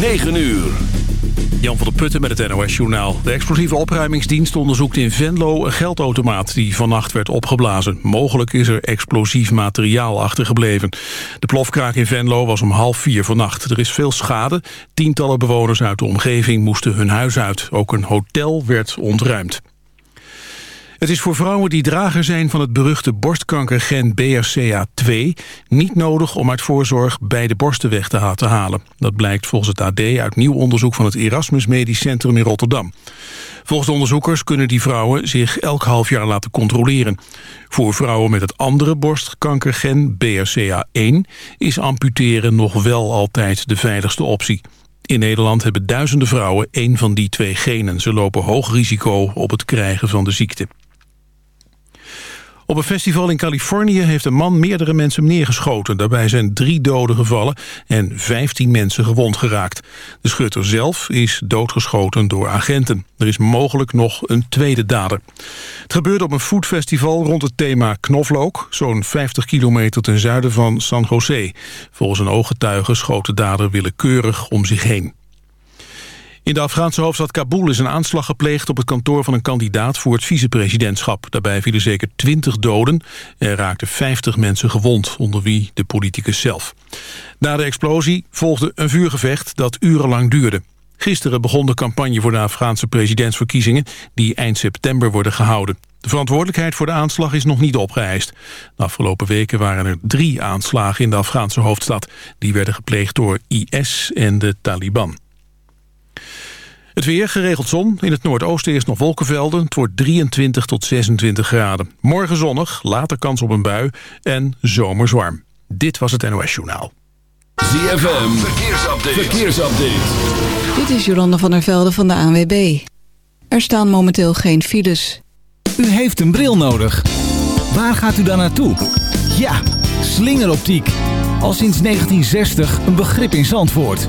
9 uur. Jan van der Putten met het NOS-journaal. De explosieve opruimingsdienst onderzoekt in Venlo een geldautomaat die vannacht werd opgeblazen. Mogelijk is er explosief materiaal achtergebleven. De plofkraak in Venlo was om half vier vannacht. Er is veel schade. Tientallen bewoners uit de omgeving moesten hun huis uit. Ook een hotel werd ontruimd. Het is voor vrouwen die drager zijn van het beruchte borstkankergen BRCA2 niet nodig om uit voorzorg beide borsten weg te halen. Dat blijkt volgens het AD uit nieuw onderzoek van het Erasmus Medisch Centrum in Rotterdam. Volgens de onderzoekers kunnen die vrouwen zich elk half jaar laten controleren. Voor vrouwen met het andere borstkankergen BRCA1 is amputeren nog wel altijd de veiligste optie. In Nederland hebben duizenden vrouwen één van die twee genen. Ze lopen hoog risico op het krijgen van de ziekte. Op een festival in Californië heeft een man meerdere mensen neergeschoten. Daarbij zijn drie doden gevallen en 15 mensen gewond geraakt. De schutter zelf is doodgeschoten door agenten. Er is mogelijk nog een tweede dader. Het gebeurde op een foodfestival rond het thema knoflook... zo'n 50 kilometer ten zuiden van San Jose. Volgens een ooggetuige schoot de dader willekeurig om zich heen. In de Afghaanse hoofdstad Kabul is een aanslag gepleegd op het kantoor van een kandidaat voor het vicepresidentschap. Daarbij vielen zeker 20 doden en raakten 50 mensen gewond, onder wie de politicus zelf. Na de explosie volgde een vuurgevecht dat urenlang duurde. Gisteren begon de campagne voor de Afghaanse presidentsverkiezingen... die eind september worden gehouden. De verantwoordelijkheid voor de aanslag is nog niet opgeëist. De afgelopen weken waren er drie aanslagen in de Afghaanse hoofdstad. Die werden gepleegd door IS en de Taliban. Het weer, geregeld zon. In het noordoosten eerst nog wolkenvelden. Het wordt 23 tot 26 graden. Morgen zonnig, later kans op een bui en zomers warm. Dit was het NOS Journaal. ZFM, verkeersupdate. verkeersupdate. Dit is Jolanda van der Velde van de ANWB. Er staan momenteel geen files. U heeft een bril nodig. Waar gaat u dan naartoe? Ja, slingeroptiek. Al sinds 1960 een begrip in Zandvoort.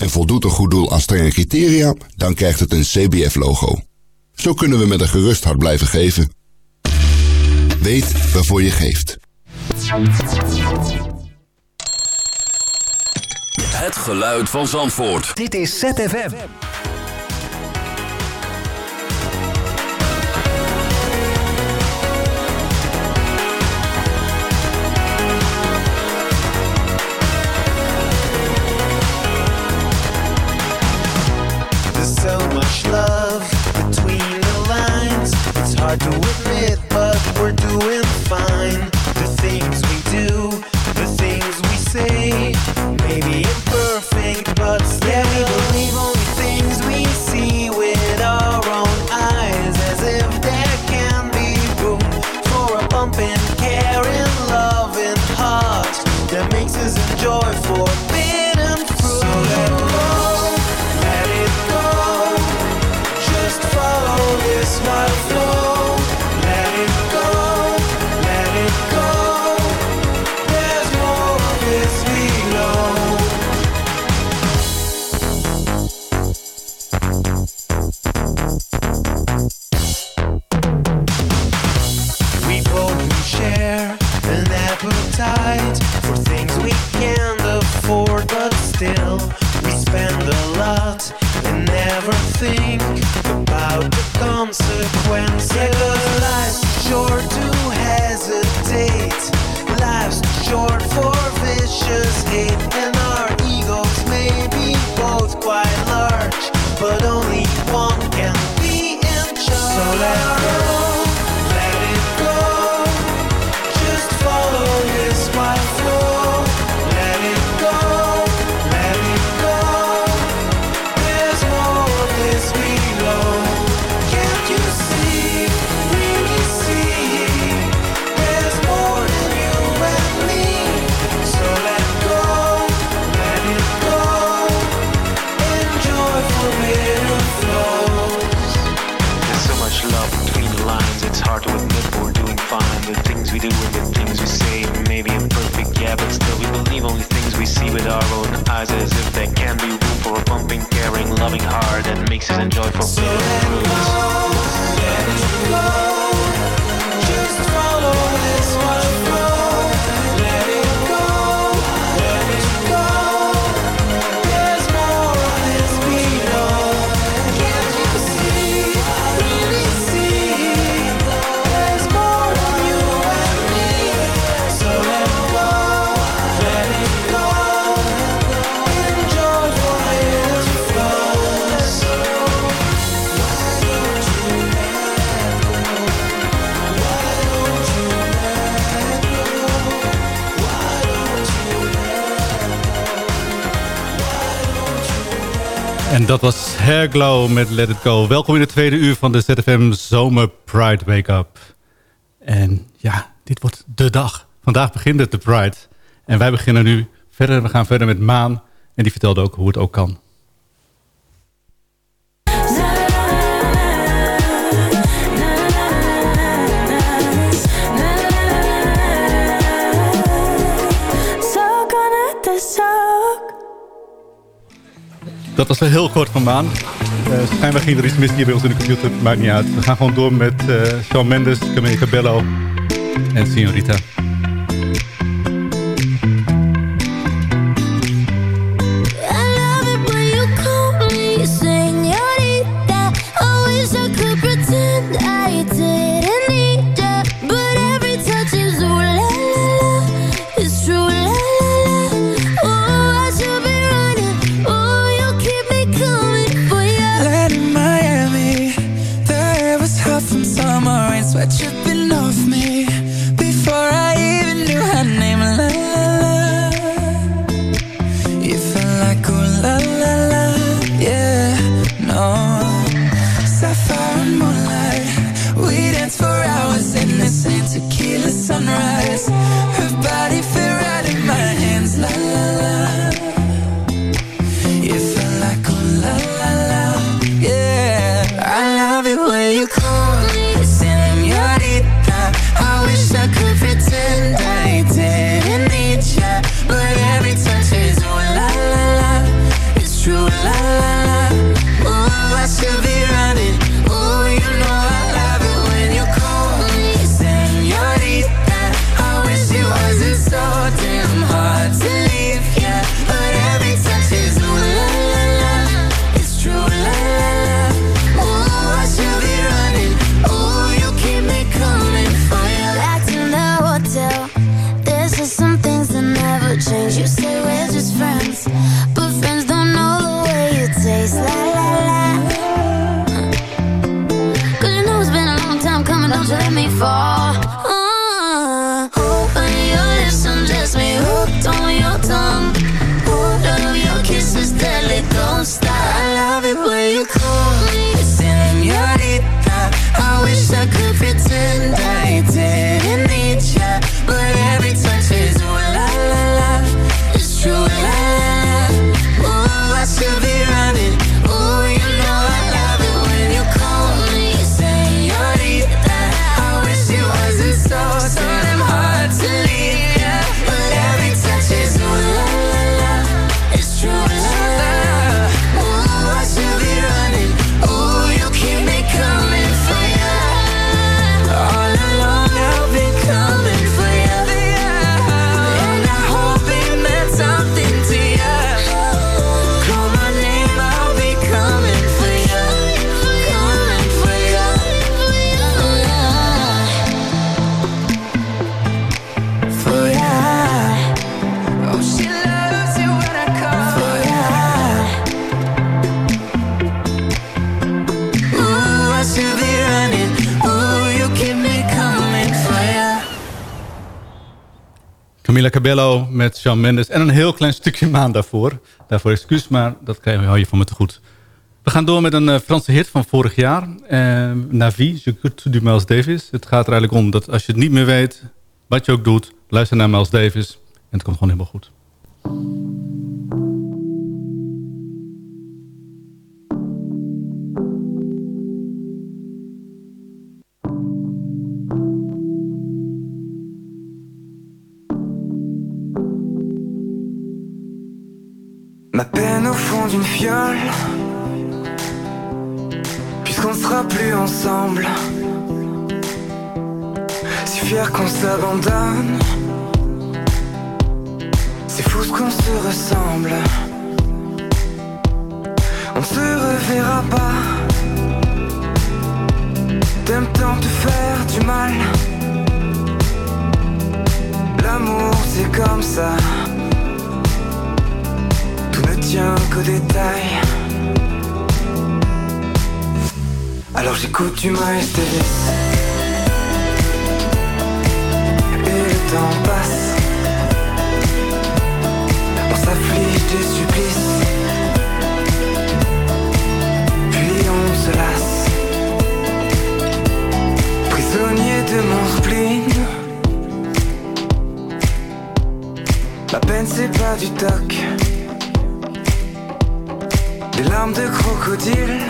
En voldoet een goed doel aan strenge criteria, dan krijgt het een CBF-logo. Zo kunnen we met een gerust hart blijven geven. Weet waarvoor je geeft. Het geluid van Zandvoort. Dit is ZFM. Hard to admit, but we're doing fine. The things we do, the things we say, maybe imperfect, but still. as if there can be room for a bumping, caring, loving heart that makes us enjoyful. So dat was Hairglow met Let It Go. Welkom in het tweede uur van de ZFM Zomer Pride Wake-up. En ja, dit wordt de dag. Vandaag begint het de Pride. En wij beginnen nu verder. We gaan verder met Maan. En die vertelde ook hoe het ook kan. Dat was wel heel kort vandaan. Eh, Schijnbaar ging er iets mis hier bij ons in de computer. Maakt niet uit. We gaan gewoon door met uh, Shawn Mendes, Camille Cabello en Signorita. Cabello met Shawn Mendes. En een heel klein stukje maan daarvoor. Daarvoor excuus, maar dat krijg je, van me te goed. We gaan door met een uh, Franse hit van vorig jaar. Uh, Navi, Je could du Miles Davis. Het gaat er eigenlijk om dat als je het niet meer weet... wat je ook doet, luister naar Miles Davis. En het komt gewoon helemaal goed. D'une fiole. Puisqu'on sera plus ensemble. Si fier qu'on s'abandonne. C'est fou qu'on se ressemble. On se reverra pas. T'aimes tant te faire du mal. L'amour c'est comme ça. ne tient qu'aux détails Alors j'écoute du Miles Et le temps passe. On s'afflige des supplices. Puis on se lasse. Prisonnier de mon spleen. La peine c'est pas du toc Des larmes de crocodile.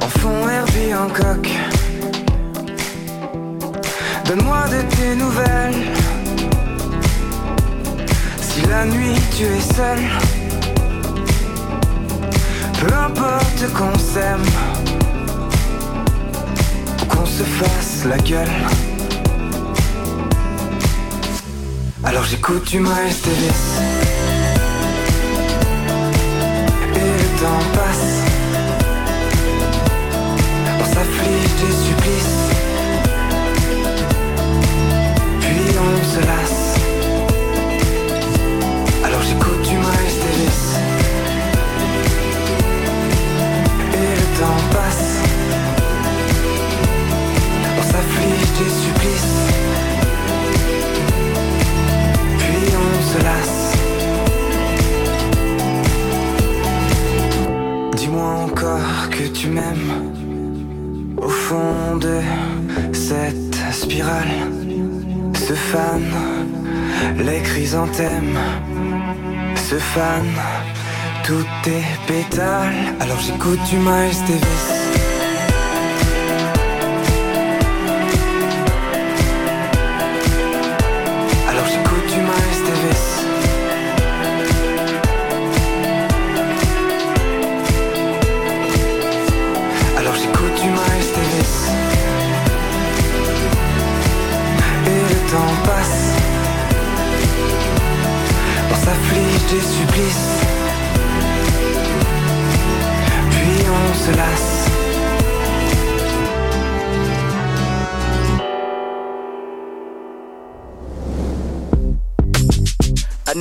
En fond Herbie en coq Donne-moi de tes nouvelles. Si la nuit tu es seul. Peu importe qu'on s'aime. Ou qu'on se fasse la gueule. Alors j'écoute du Miles Davis Puis on se Fanent tous tes pétales Alors j'écoute du Miles Davis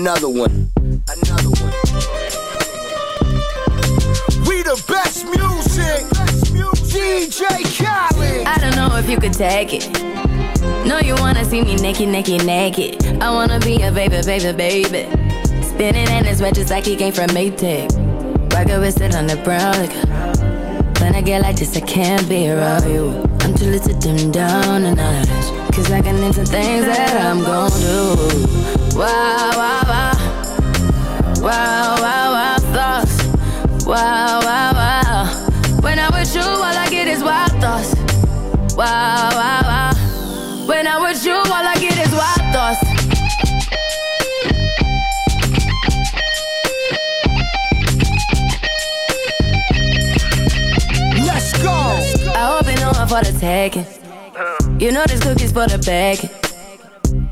Another one. Another one. We the best music. DJ Khaled. I don't know if you could take it. No, you wanna see me naked, naked, naked. I wanna be a baby, baby, baby. Spinning in his wet just like he came from Maytag. Rocket with it on the brown. Like, when I get like this, I can't be around you. I'm too little to dim down a notch. Cause I can into things that I'm gon' do. Wow, wow, wow. Wow, wow, wow, thoughts. Wow, wow, wow. When I'm with you, all I get is wild thoughts. Wow, wow, wow. When I'm with you, all I get is wild thoughts. Let's go. I hope you know I'm for the taking. You know this cookie's for the bag.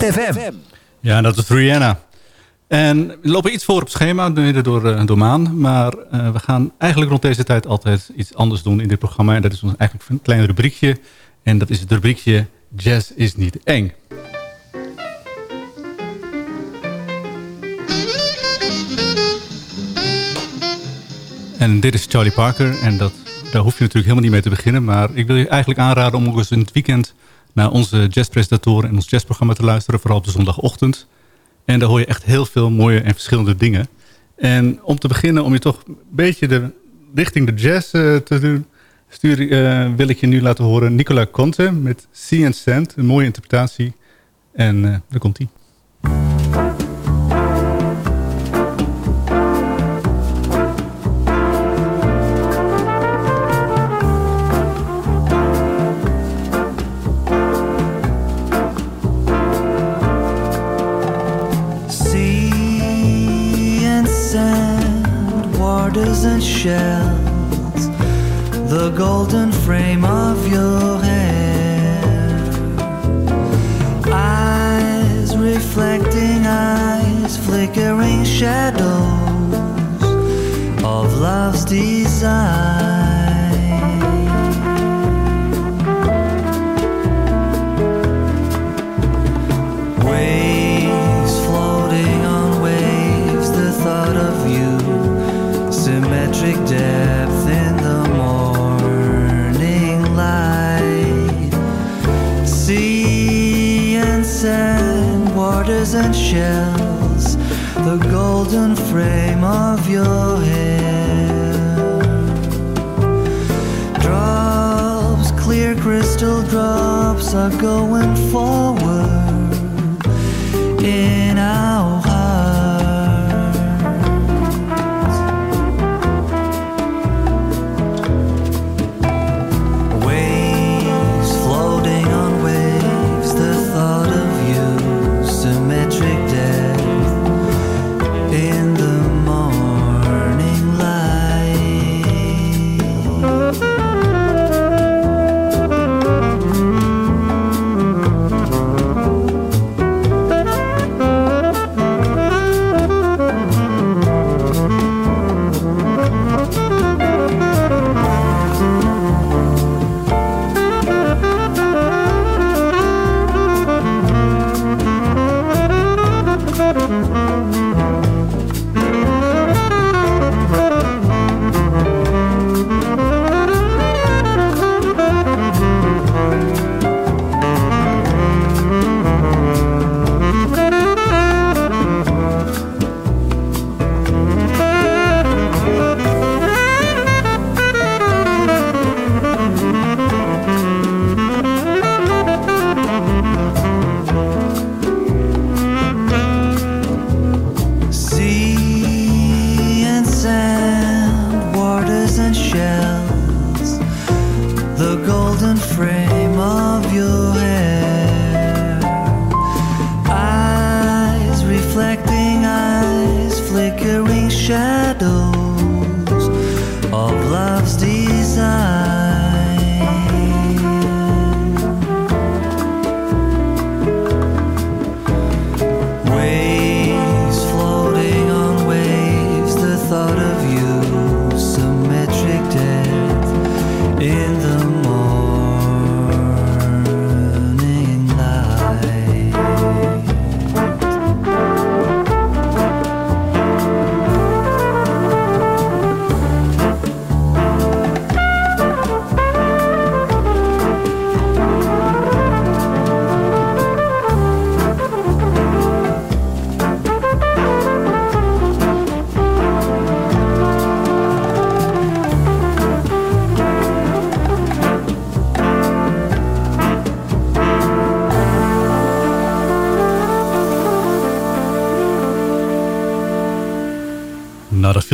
ZFM. Ja, dat is Rihanna. En we lopen iets voor op schema, mede door, uh, door Maan. Maar uh, we gaan eigenlijk rond deze tijd altijd iets anders doen in dit programma. En dat is ons eigenlijk een klein rubriekje. En dat is het rubriekje Jazz is niet eng. En dit is Charlie Parker. En dat, daar hoef je natuurlijk helemaal niet mee te beginnen. Maar ik wil je eigenlijk aanraden om ook eens in het weekend... naar onze jazzpresentatoren en ons jazzprogramma te luisteren. Vooral op de zondagochtend. En daar hoor je echt heel veel mooie en verschillende dingen. En om te beginnen, om je toch een beetje de, richting de jazz uh, te doen... Stuur, uh, wil ik je nu laten horen Nicola Conte met Sea and Sand. Een mooie interpretatie. En uh, daar komt hij. and shells, the golden frame of your hair, eyes reflecting eyes, flickering shadows of love's desire. Shells, the golden frame of your hair. Drops, clear crystal drops, are going forward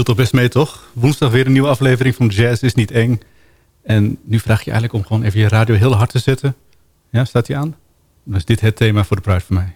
toch best mee, toch? Woensdag weer een nieuwe aflevering van Jazz is niet eng. En nu vraag je eigenlijk om gewoon even je radio heel hard te zetten. Ja, staat die aan? Dan is dit het thema voor de Pride voor mij.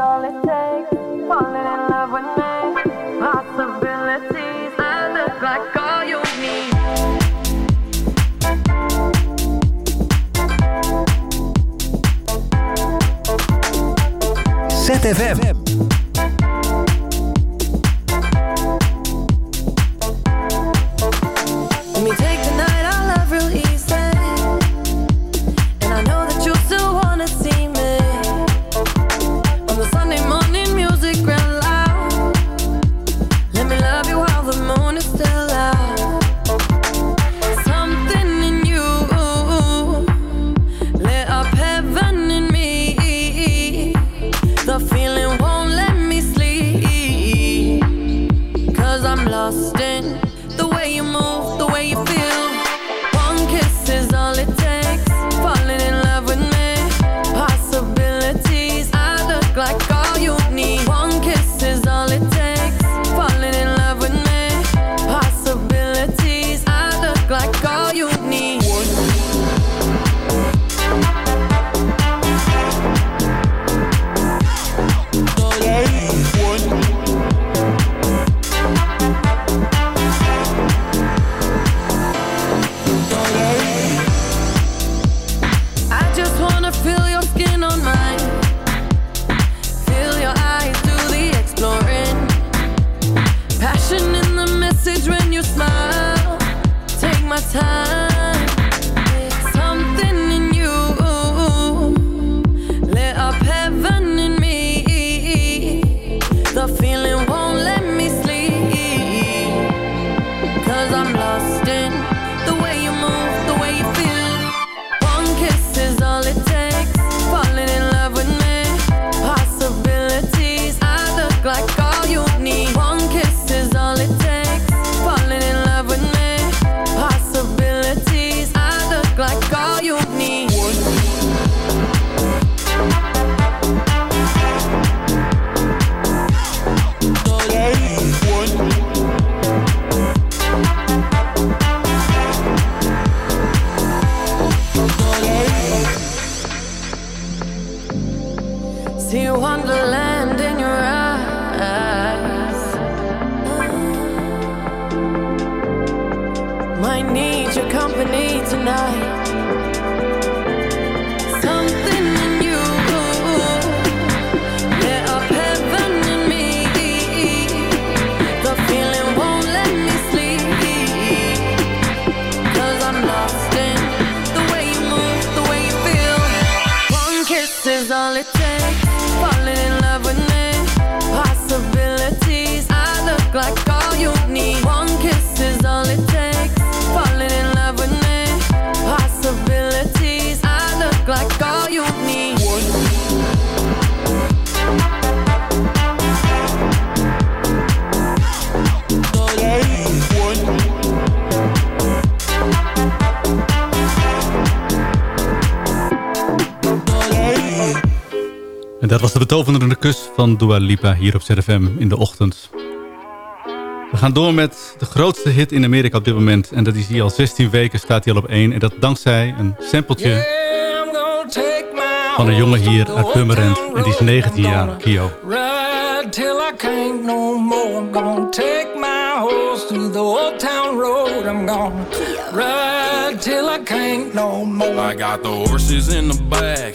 all it takes. Falling in love with me. Van Dua Lipa hier op ZFM in de ochtend. We gaan door met de grootste hit in Amerika op dit moment. En dat is hier al 16 weken, staat hij al op 1. En dat dankzij een sampletje van een jongen hier uit Purmerend. En die is 19 jaar, Kio. Till I can't no more. I'm gonna take my horse through the old town road. I'm gonna ride till I can't no more. I got the horses in the back,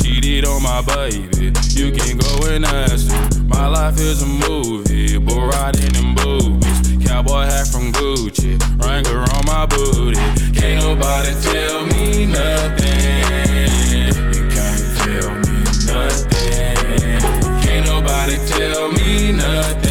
Cheated on my baby, you can go and ask her. My life is a movie, but riding in boobies. Cowboy hat from Gucci, Wrangler on my booty. Can't nobody tell me nothing. You can't tell me nothing. Can't nobody tell me nothing.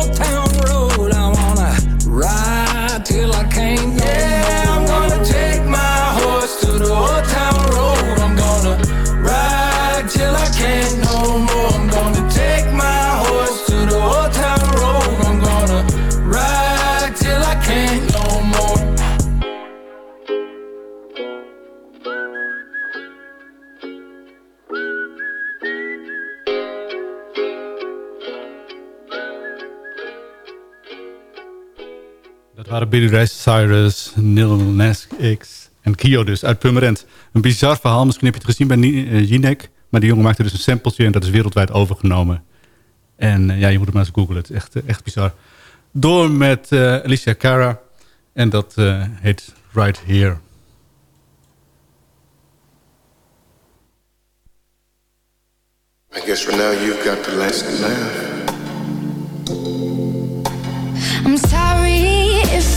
Billy Ray Cyrus, Lil Nas X en Kio dus uit Purmerend. Een bizar verhaal, misschien heb je het gezien bij eh, Jinek. Maar die jongen maakte dus een sampletje en dat is wereldwijd overgenomen. En eh, ja, je moet het maar eens googlen. Het is echt, eh, echt bizar. Door met eh, Alicia Cara. En dat eh, heet Right Here. I guess for now you've got the last laugh. I'm sorry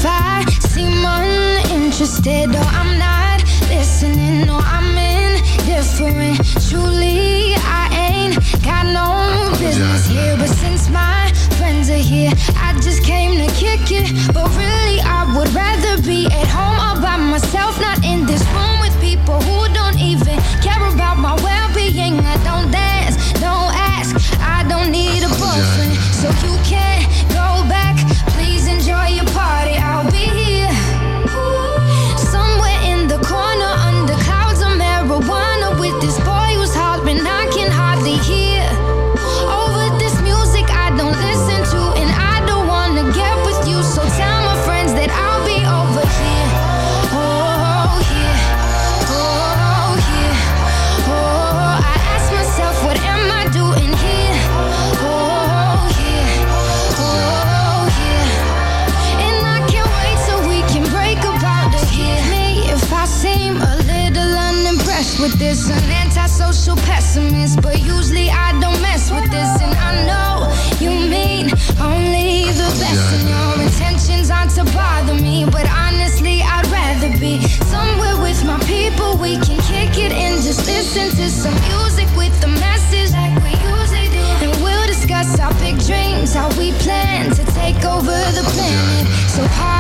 I seem uninterested or I'm not listening or I'm indifferent. Truly, I ain't got no business here. But since my friends are here, I just came to kick it. But really, I would rather be at home all by myself, not in this room with people who don't even care about my well being. I don't dance, don't ask, I don't need a boyfriend. So you can't go back. So high.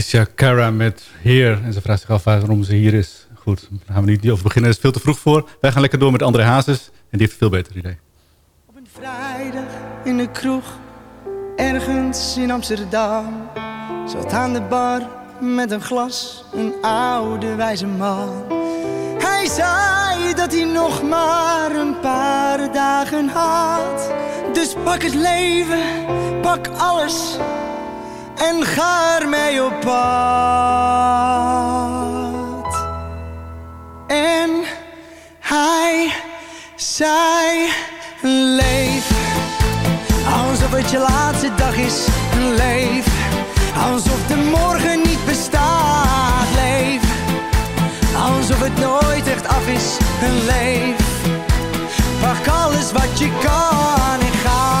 Alicia Cara met Heer. En ze vraagt zich af waarom ze hier is. Goed, daar gaan we niet over beginnen. Er is veel te vroeg voor. Wij gaan lekker door met André Hazes. En die heeft een veel beter idee. Op een vrijdag in de kroeg. Ergens in Amsterdam. Zat aan de bar met een glas. Een oude wijze man. Hij zei dat hij nog maar een paar dagen had. Dus pak het leven, pak alles en ga ermee op pad. En hij, zij, leef. Alsof het je laatste dag is, leef. Alsof de morgen niet bestaat, leef. Alsof het nooit echt af is, leef. Pak alles wat je kan en ga.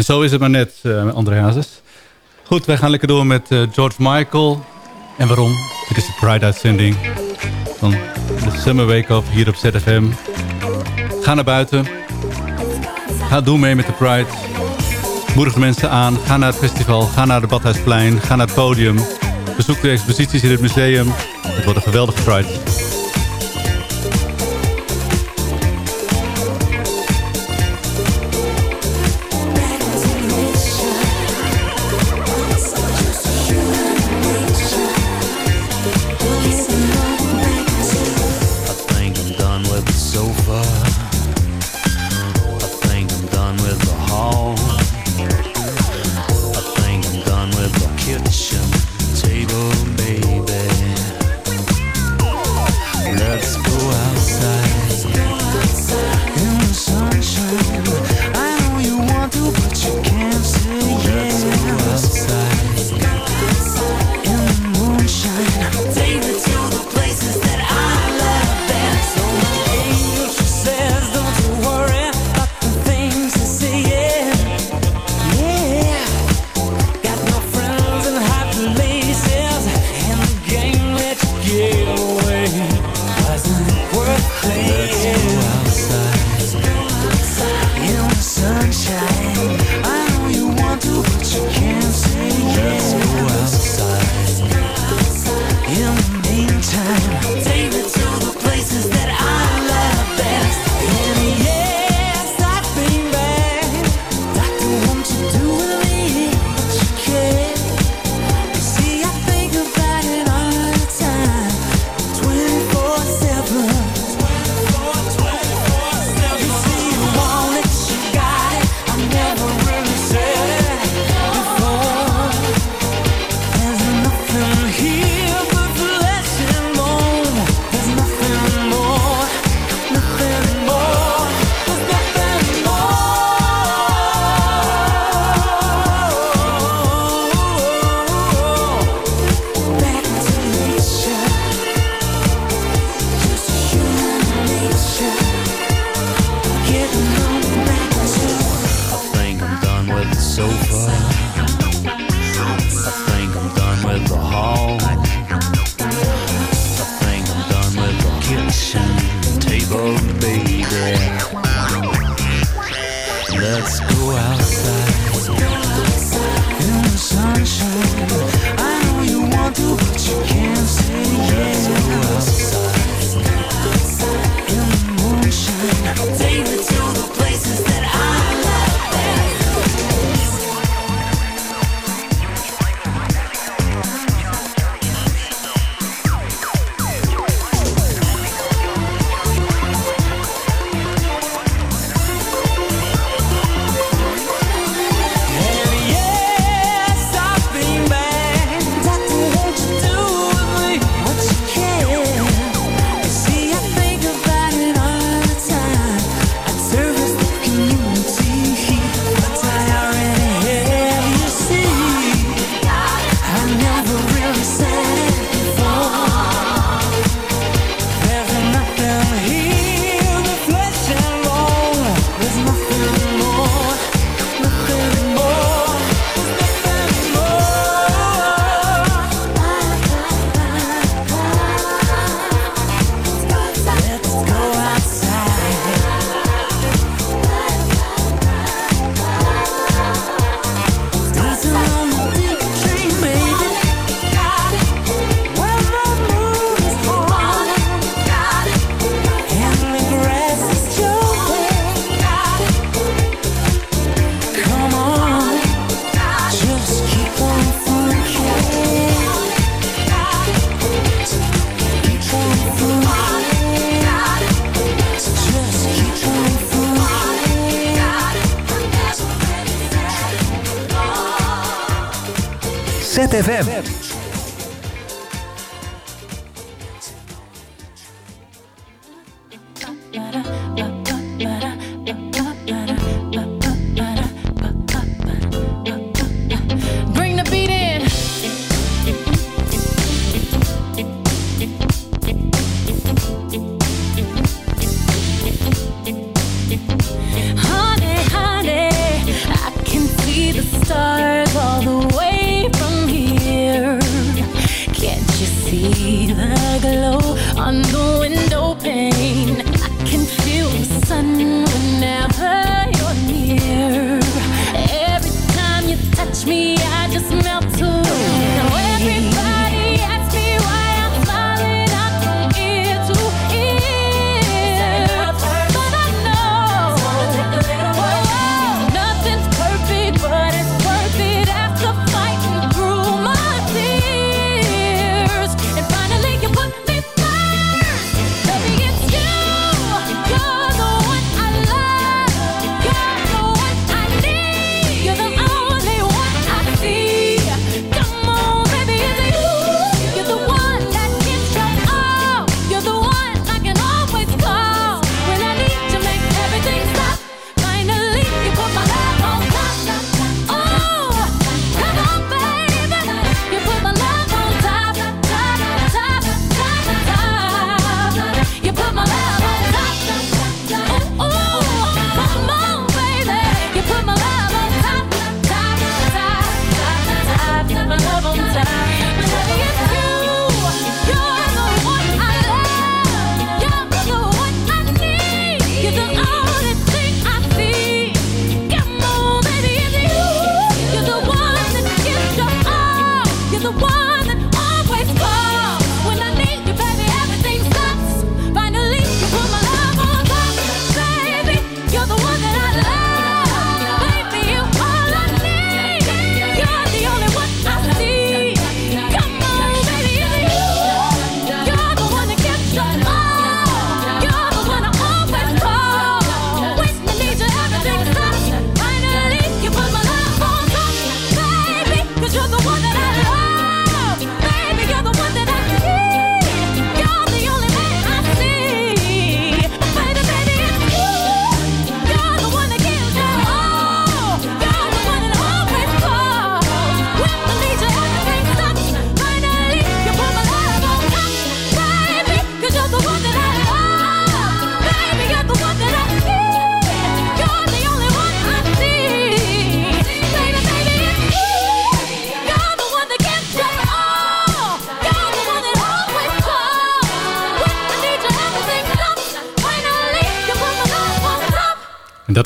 En Zo is het maar net, uh, André Hazes. Goed, wij gaan lekker door met eh, George Michael. En waarom? Dit is de Pride-uitzending van de Summer Wake-up hier op ZFM. Ga naar buiten. Ga doen mee met de Pride. Moedig mensen aan. Ga naar het festival. Ga naar de Badhuisplein. Ga naar het podium. Bezoek de exposities in het museum. Het wordt een geweldige Pride.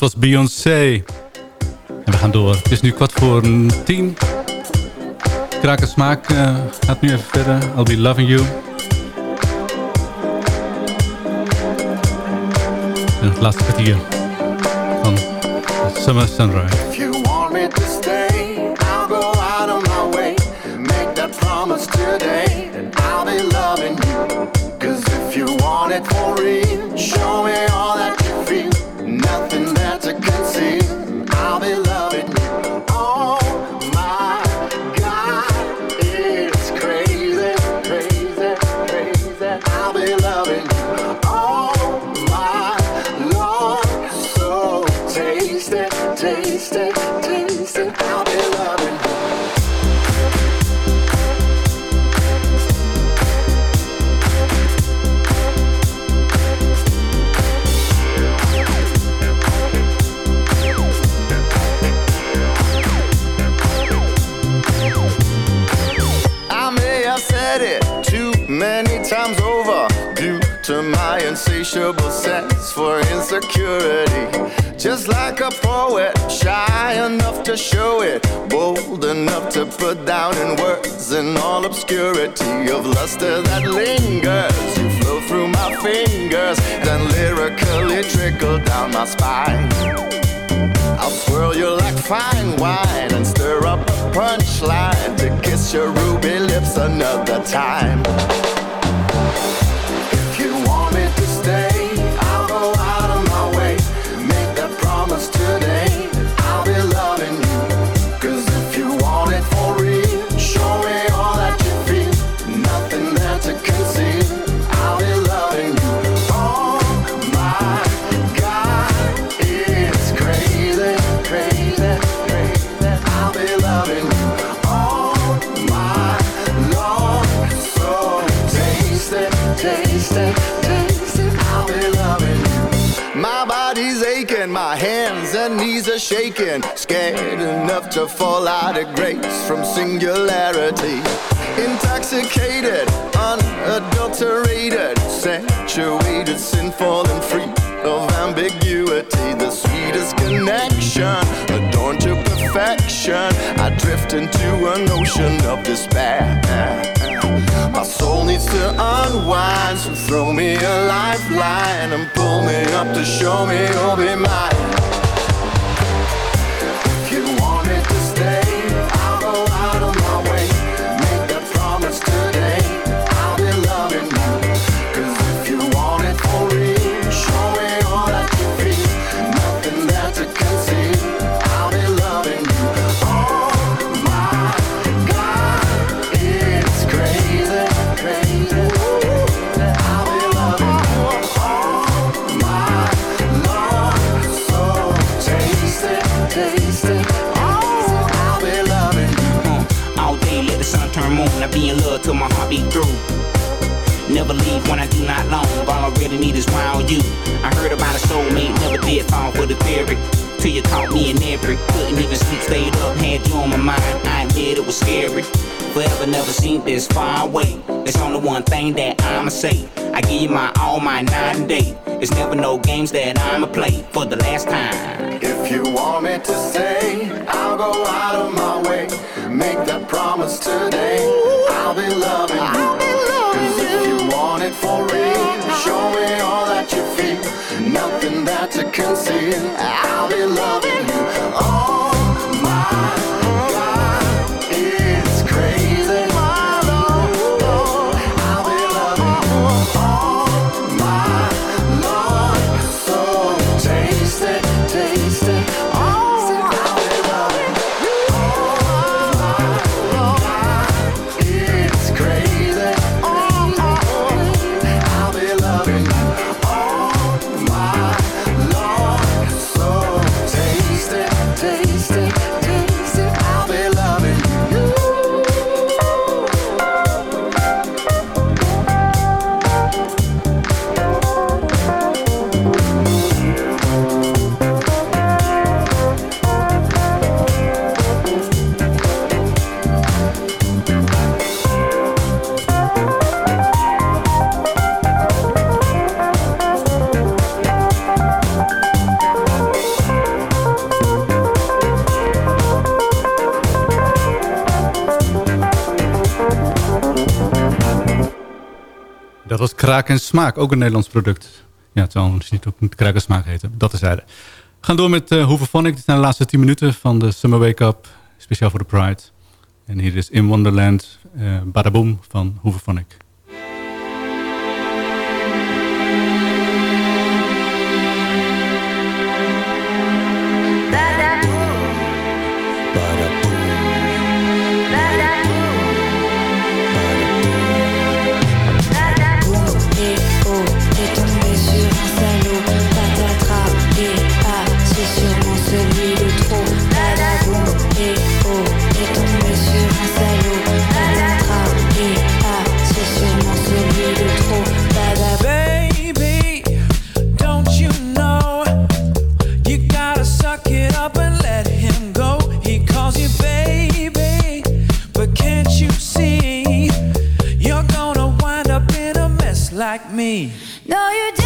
was Beyoncé. En we gaan door. Het is nu kwart voor tien. Kraken smaak eh, gaat nu even verder. I'll be loving you. En het laatste kwartier van Summer Sunrise. for insecurity. Just like a poet, shy enough to show it, bold enough to put down in words in all obscurity of luster that lingers. You flow through my fingers, then lyrically trickle down my spine. I'll swirl you like fine wine and stir up a punchline to kiss your ruby lips another time. Are shaking, scared enough to fall out of grace from singularity. Intoxicated, unadulterated, saturated, sinful and free of ambiguity. The sweetest connection, adorned to perfection. I drift into an ocean of despair. My soul needs to unwind, so throw me a lifeline and pull me up to show me you'll be mine. Be in love till my heart beat through. Never leave when I do not long. All I really need is wild you. I heard about a soulmate, never did fall for the fairy. Till you caught me in every. Couldn't even sleep, stayed up, had you on my mind. I admit it was scary. Forever never seemed this far away. There's only one thing that I'ma say. I give you my all, my night and day. It's never no games that I'ma play for the last time. If you want me to stay, I'll go out of my way. Make that promise today. I'll be loving you. 'Cause if you want it for real, show me all that you feel. Nothing there to conceal. I'll be loving you. Oh Dat was Kraak en Smaak, ook een Nederlands product. Ja, het zal misschien niet ook Kraak en Smaak heten. Dat is zijde. We gaan door met uh. Dit zijn de laatste 10 minuten van de Summer Wake Up. Speciaal voor de Pride. En hier is In Wonderland, uh, Badaboom van Hooverphonic. Me? No, you don't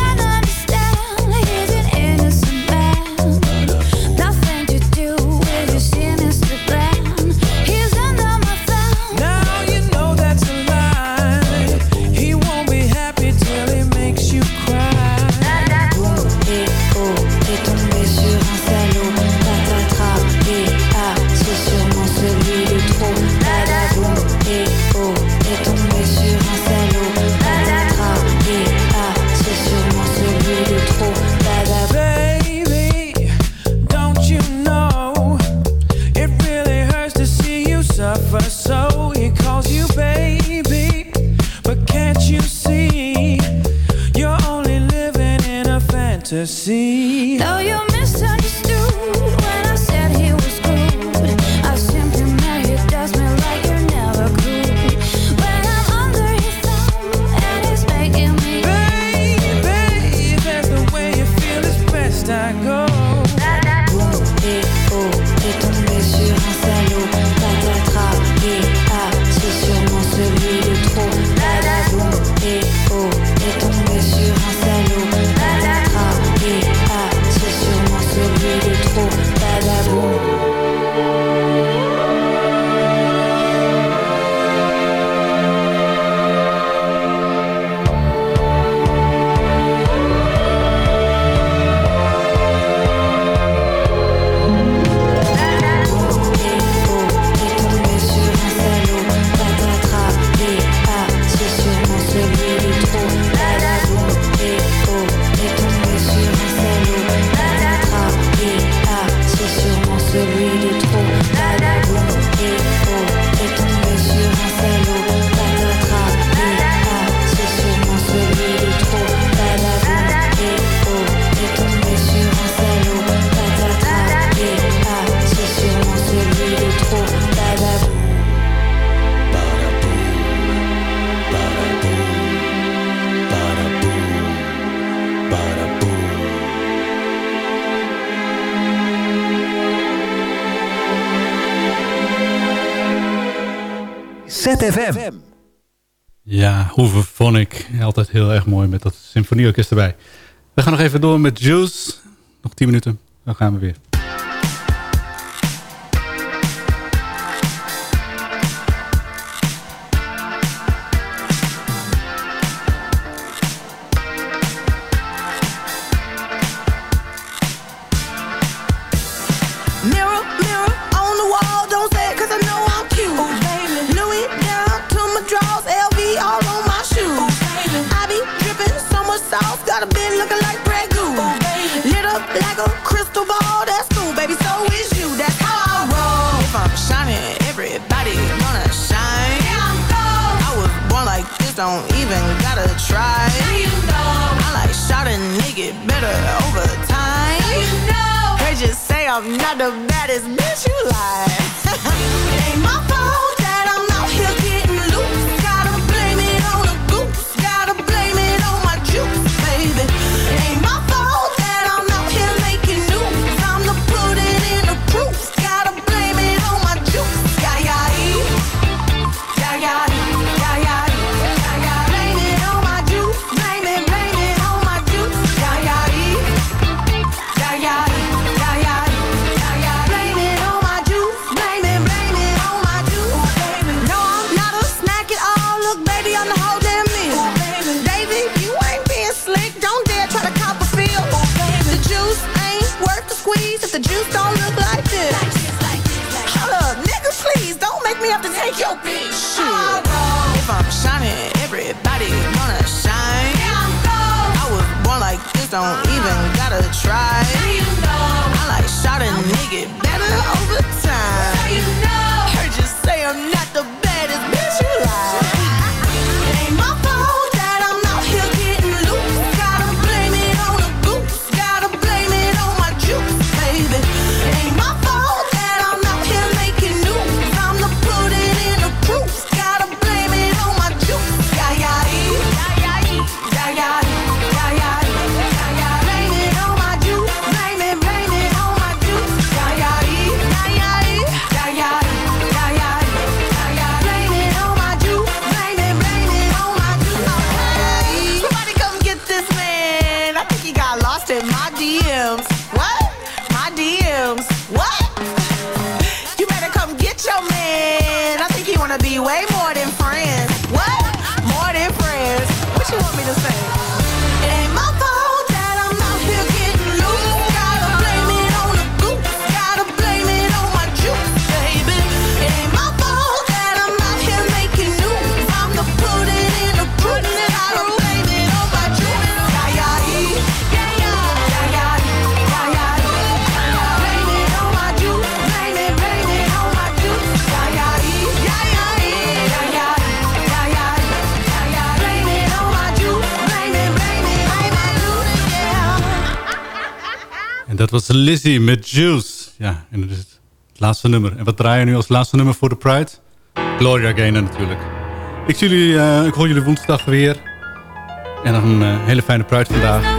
see Hooverphonic. Altijd heel erg mooi met dat symfonieorkest erbij. We gaan nog even door met Juice. Nog 10 minuten, dan gaan we weer. don't even gotta try. Now you know. I like shot a nigga better over time. Now you know. They just say I'm not the baddest bitch you like. don't even gotta try. was Lizzie met Juice. Ja, en dat is het laatste nummer. En wat draaien we nu als laatste nummer voor de Pride? Gloria Gaynor natuurlijk. Ik, zie jullie, eh, ik hoor jullie woensdag weer. En nog een eh, hele fijne Pride vandaag.